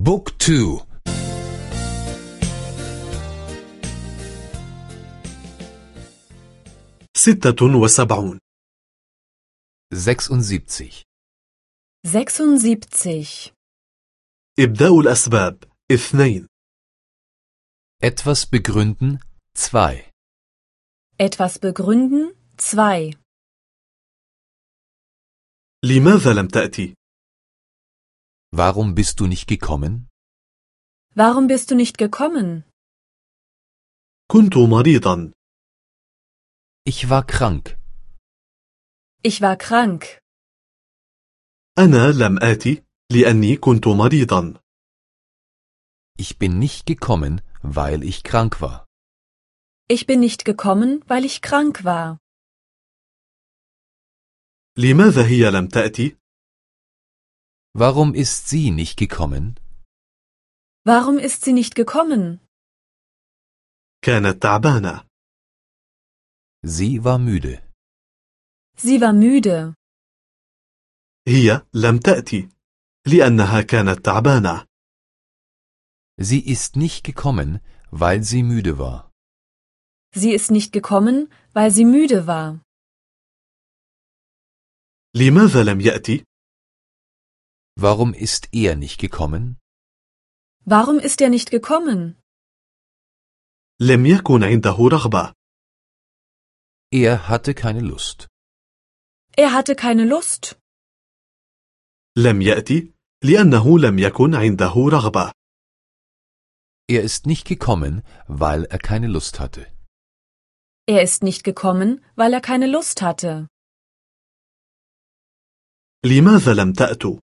بوك تو ستة وسبعون 76 76. إبداء الأسباب اثنين Etwas begründen 2 Etwas begründen 2. لماذا لم تأتي؟ Warum bist du nicht gekommen? Warum bist du nicht gekommen? كنت مريضا Ich war krank. Ich war krank. أنا لم آتي لأني كنت مريضا Ich bin nicht gekommen, weil ich krank war. Ich bin nicht gekommen, weil ich krank war. لماذا هي لم تأتي؟ Warum ist sie nicht gekommen? Warum ist sie nicht gekommen? كانت تعبانة Sie war müde. Sie war müde. هي لم تأتي لأنها كانت تعبانة Sie ist nicht gekommen, weil sie müde war. Sie ist nicht gekommen, weil sie müde war. لماذا لم يأتي؟ Warum ist er nicht gekommen? Warum ist er nicht gekommen? لم يكن عنده رغبة Er hatte keine Lust. Er hatte keine Lust. لم يأتي لأنه لم يكن عنده رغبة Er ist nicht gekommen, weil er keine Lust hatte. Er ist nicht gekommen, weil er keine Lust hatte. لماذا لم تأتوا؟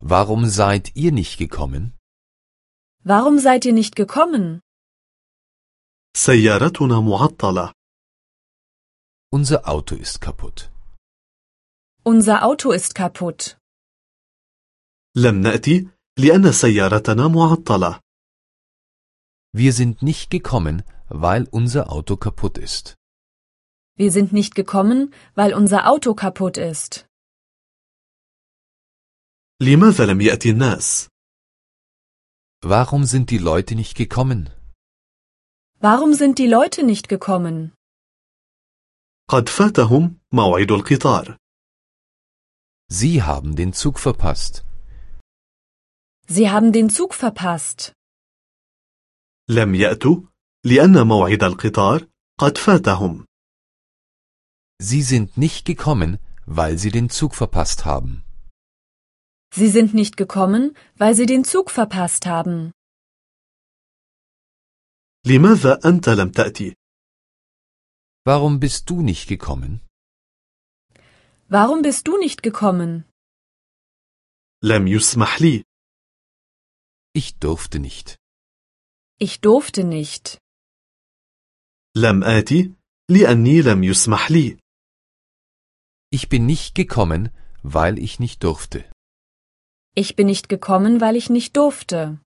Warum seid ihr nicht gekommen? Warum seid ihr nicht gekommen? سيارتنا معطلة Unser Auto ist kaputt. Unser Auto ist kaputt. لم نأتي لأن سيارتنا معطلة Wir sind nicht gekommen, weil unser Auto kaputt ist. Wir sind nicht gekommen, weil unser Auto kaputt ist. لماذا لم يأتي الناس؟ Warum sind die Leute nicht gekommen? Warum sind die Leute nicht gekommen? قد فاتهم موعد القطار Sie haben den Zug verpasst. Sie haben den Zug verpasst. لم يأتوا لأن موعد القطار قد فاتهم Sie sind nicht gekommen, weil sie den Zug verpasst haben. Sie sind nicht gekommen, weil sie den Zug verpasst haben. لماذا أنت لم تأتي؟ Warum bist du nicht gekommen? Warum bist du nicht gekommen? لم يسمح لي Ich durfte nicht. Ich durfte nicht. لم آتي لأني لم يسمح لي Ich bin nicht gekommen, weil ich nicht durfte. Ich bin nicht gekommen, weil ich nicht durfte.